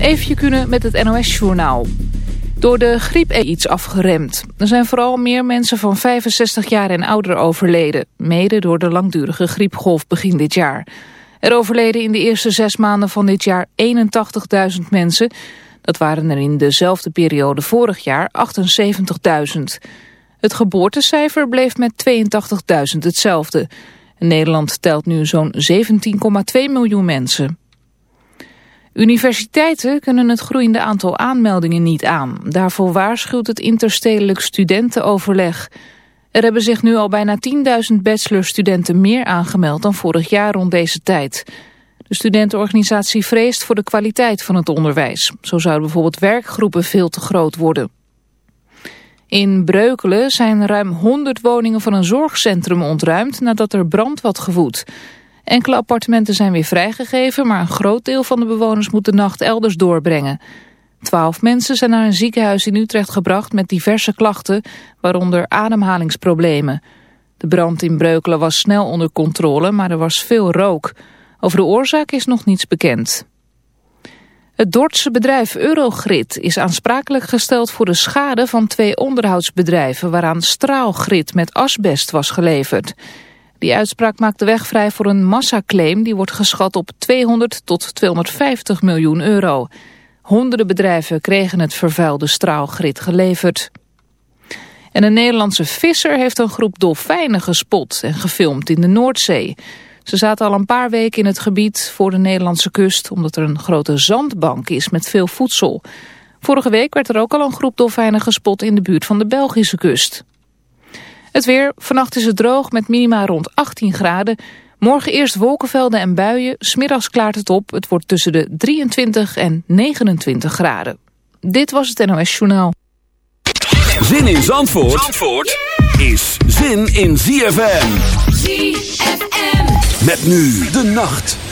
Even kunnen met het NOS-journaal. Door de griep is iets afgeremd. Er zijn vooral meer mensen van 65 jaar en ouder overleden. Mede door de langdurige griepgolf begin dit jaar. Er overleden in de eerste zes maanden van dit jaar 81.000 mensen. Dat waren er in dezelfde periode vorig jaar 78.000. Het geboortecijfer bleef met 82.000 hetzelfde. Nederland telt nu zo'n 17,2 miljoen mensen. Universiteiten kunnen het groeiende aantal aanmeldingen niet aan. Daarvoor waarschuwt het interstedelijk studentenoverleg. Er hebben zich nu al bijna 10.000 bachelorstudenten meer aangemeld dan vorig jaar rond deze tijd. De studentenorganisatie vreest voor de kwaliteit van het onderwijs. Zo zouden bijvoorbeeld werkgroepen veel te groot worden. In Breukelen zijn ruim 100 woningen van een zorgcentrum ontruimd nadat er brand was gewoed. Enkele appartementen zijn weer vrijgegeven, maar een groot deel van de bewoners moet de nacht elders doorbrengen. Twaalf mensen zijn naar een ziekenhuis in Utrecht gebracht met diverse klachten, waaronder ademhalingsproblemen. De brand in Breukelen was snel onder controle, maar er was veel rook. Over de oorzaak is nog niets bekend. Het Dordtse bedrijf Eurogrid is aansprakelijk gesteld voor de schade van twee onderhoudsbedrijven waaraan straalgrid met asbest was geleverd. Die uitspraak maakt de weg vrij voor een massaclaim die wordt geschat op 200 tot 250 miljoen euro. Honderden bedrijven kregen het vervuilde straalgrid geleverd. En een Nederlandse visser heeft een groep dolfijnen gespot en gefilmd in de Noordzee. Ze zaten al een paar weken in het gebied voor de Nederlandse kust... omdat er een grote zandbank is met veel voedsel. Vorige week werd er ook al een groep dolfijnen gespot in de buurt van de Belgische kust. Het weer, vannacht is het droog met minima rond 18 graden. Morgen eerst wolkenvelden en buien, smiddags klaart het op. Het wordt tussen de 23 en 29 graden. Dit was het NOS Journaal. Zin in Zandvoort, Zandvoort is zin in ZFM. ZFM. Met nu de nacht.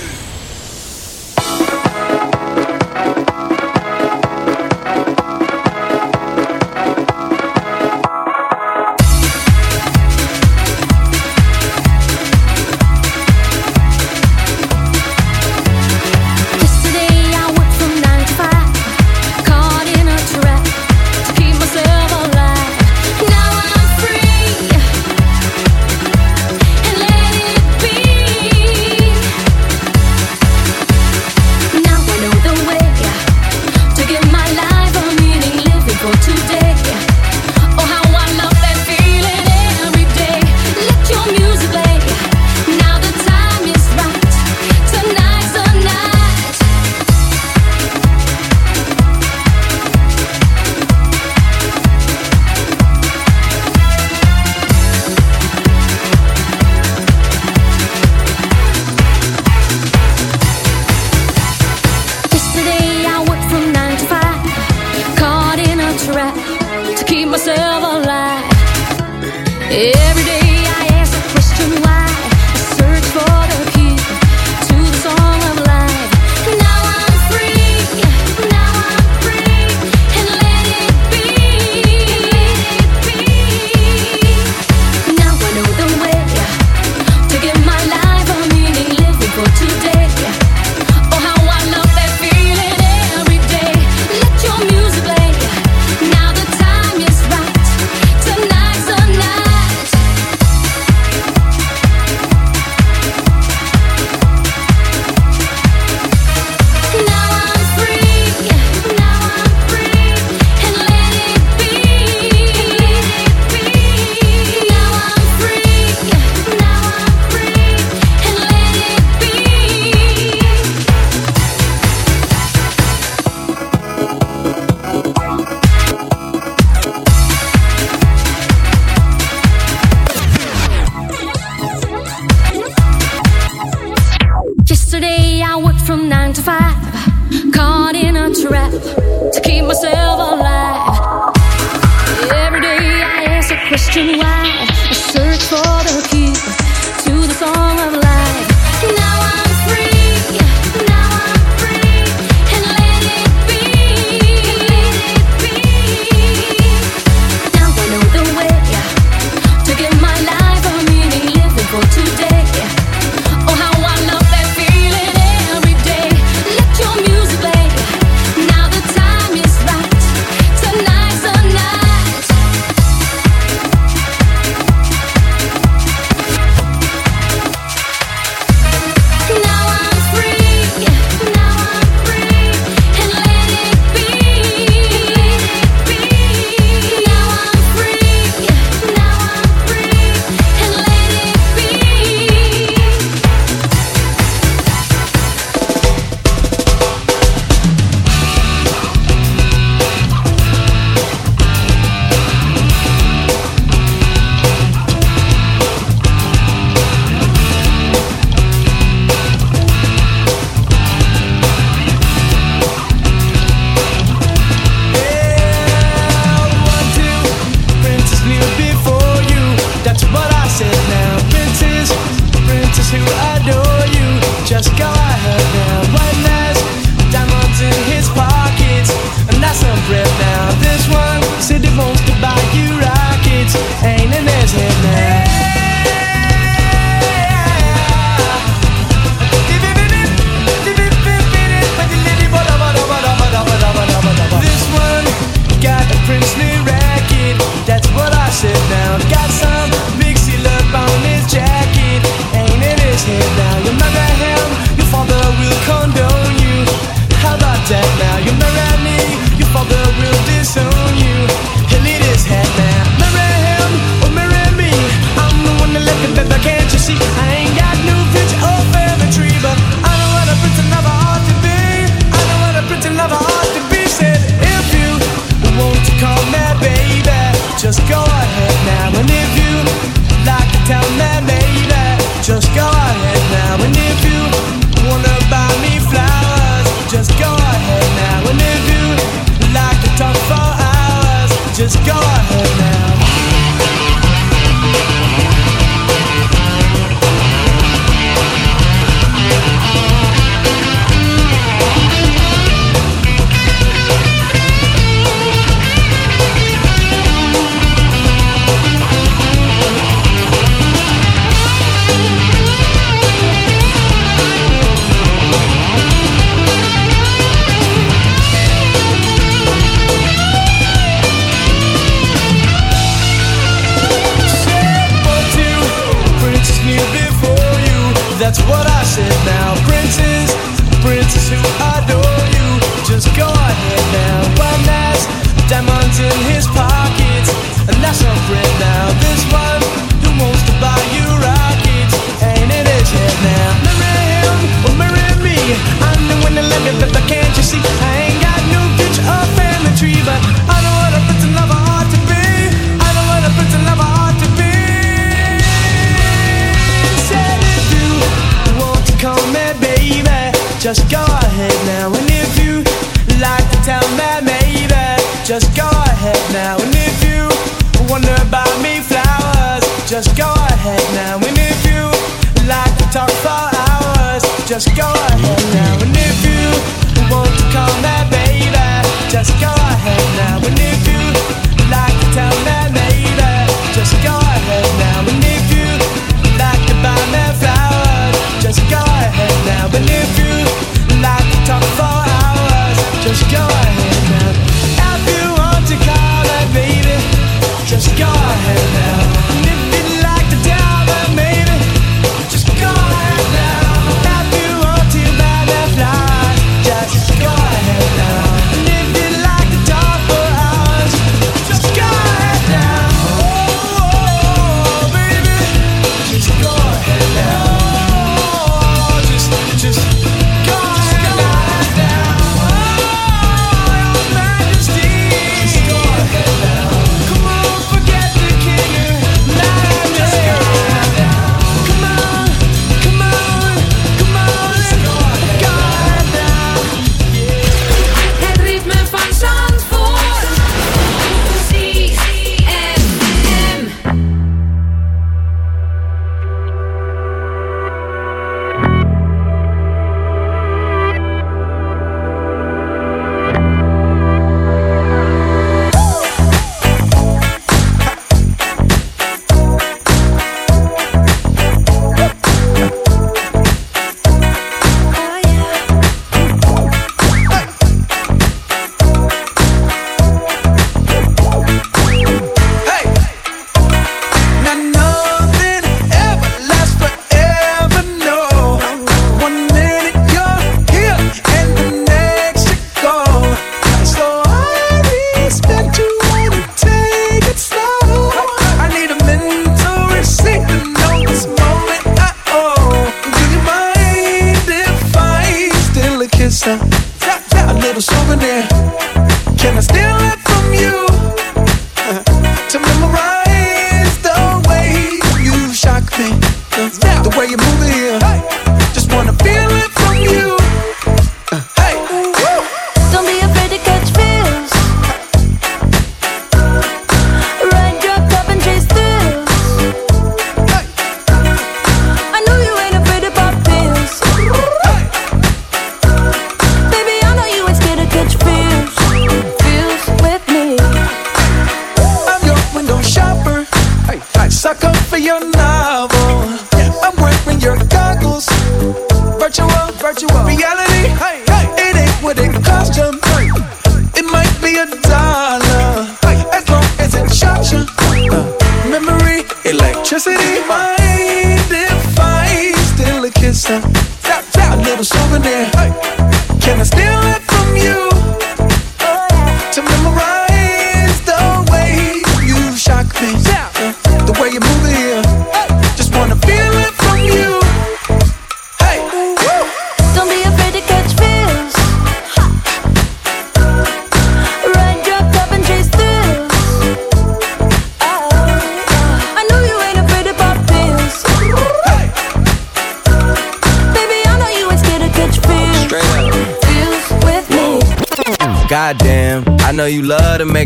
You love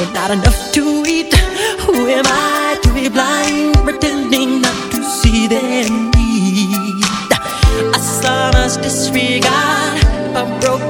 with not enough to eat. Who am I to be blind, pretending not to see their need? A sonorous disregard, a broken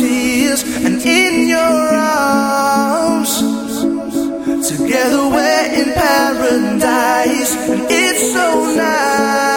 tears and in your arms. Together we're in paradise, and it's so nice.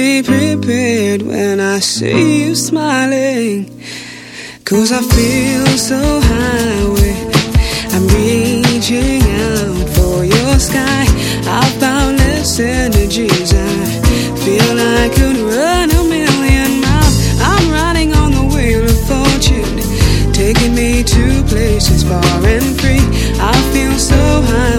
Be prepared when I see you smiling. Cause I feel so high I'm reaching out for your sky. I've boundless energies. I feel I could run a million miles. I'm riding on the wheel of fortune, taking me to places far and free. I feel so high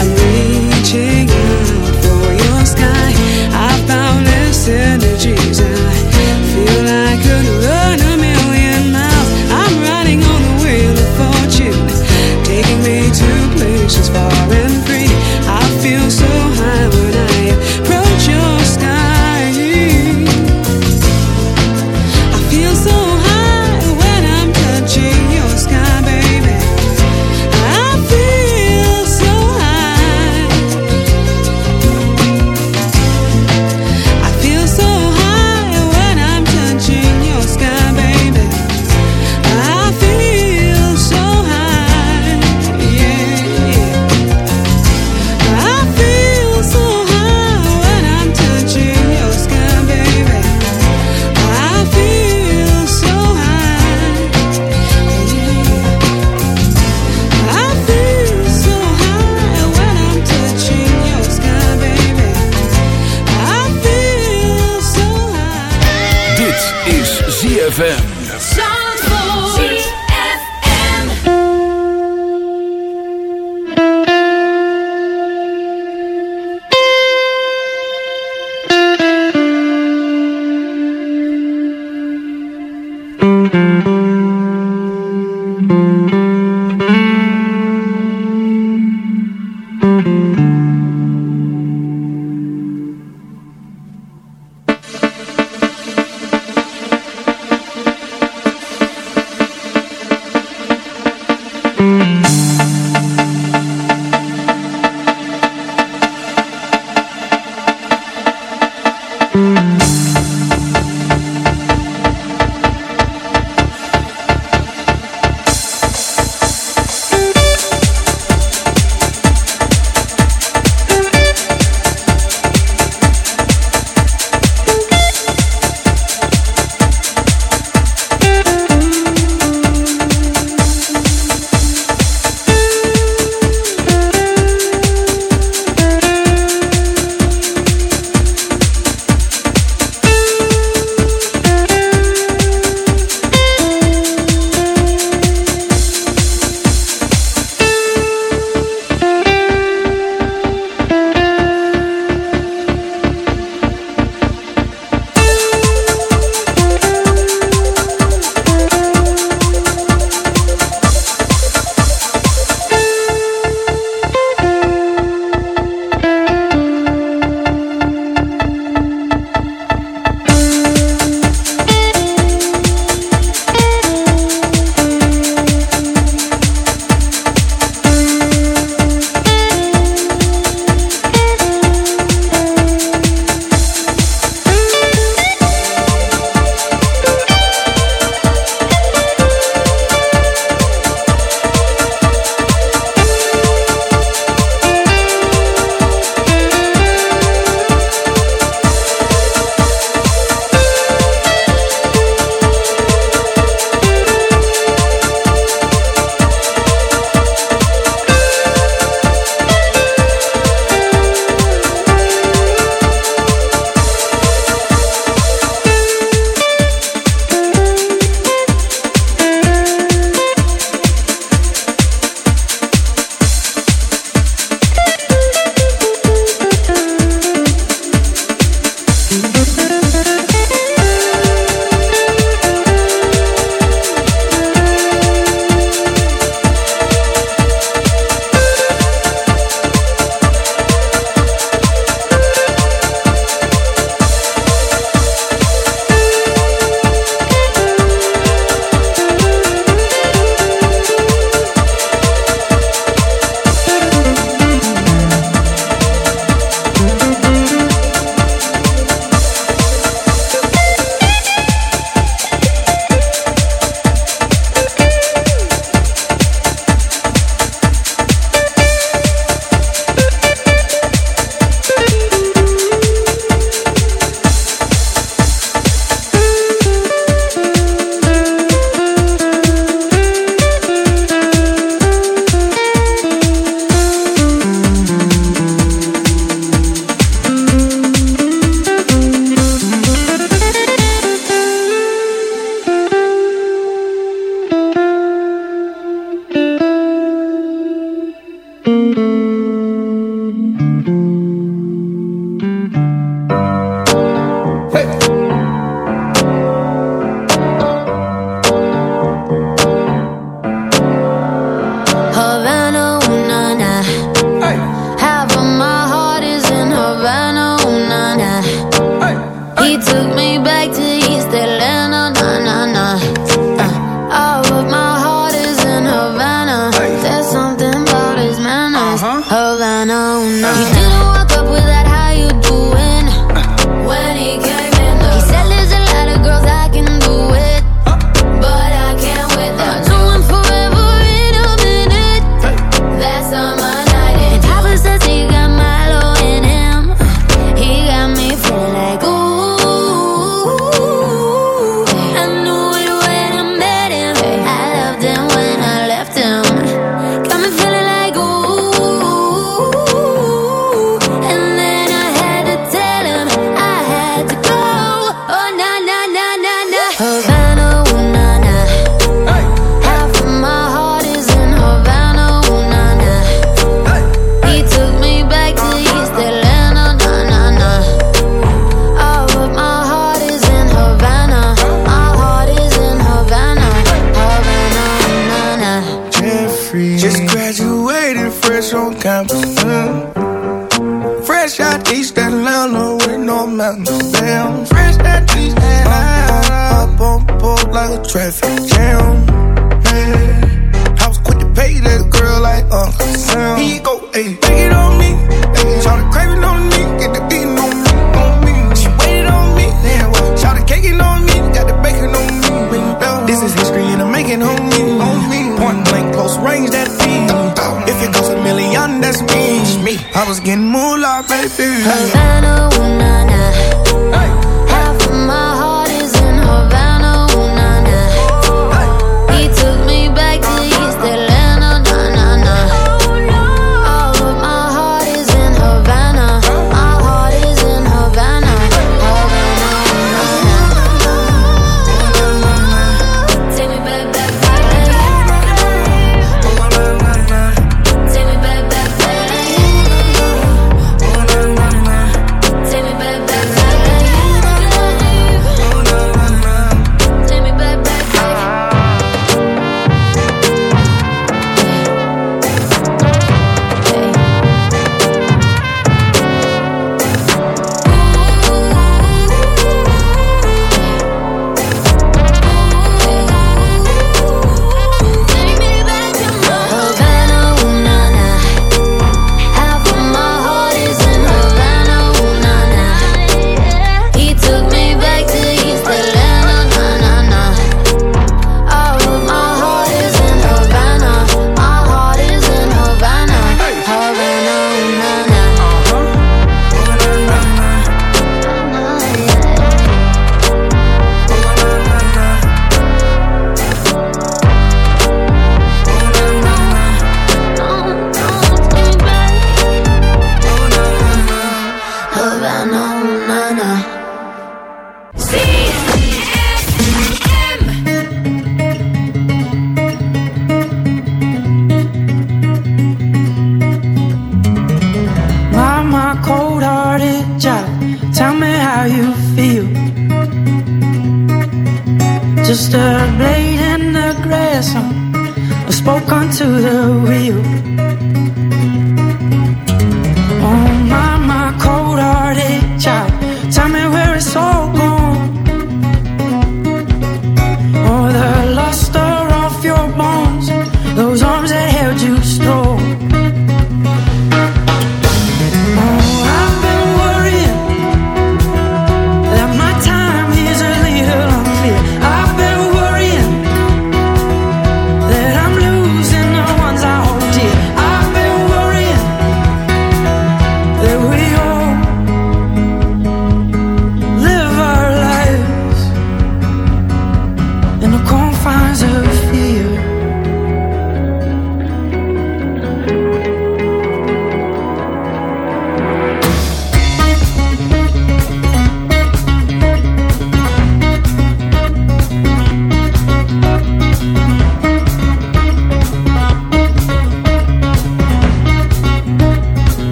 I'm reaching out for your sky. I found less energies. I feel I could run a million miles. I'm riding on the wheel of fortune, taking me to places far and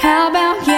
How about you?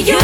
you.